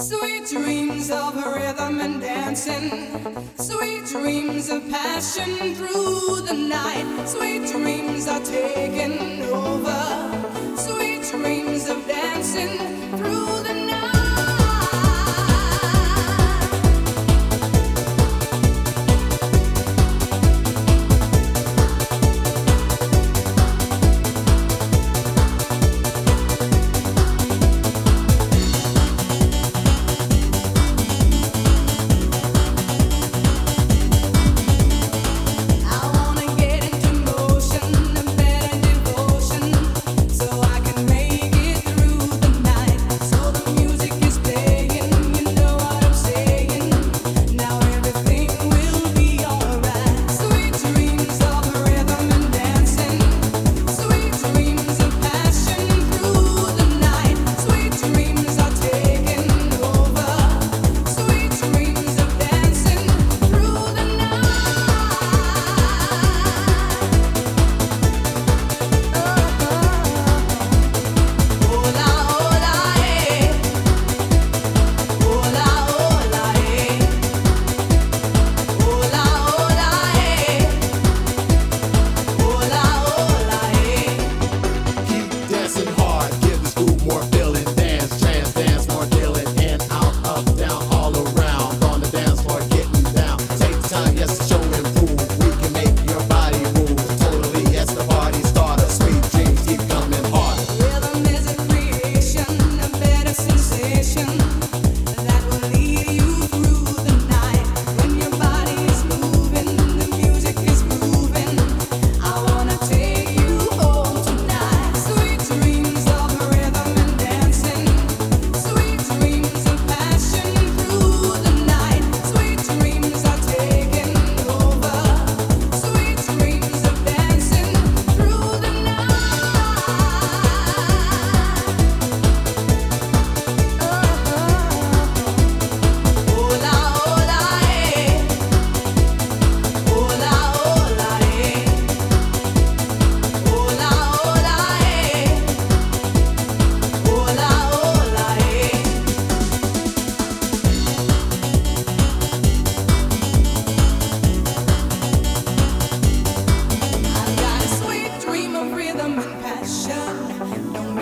Sweet dreams of rhythm and dancing. Sweet dreams of passion through the night. Sweet dreams are taking over.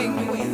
We. me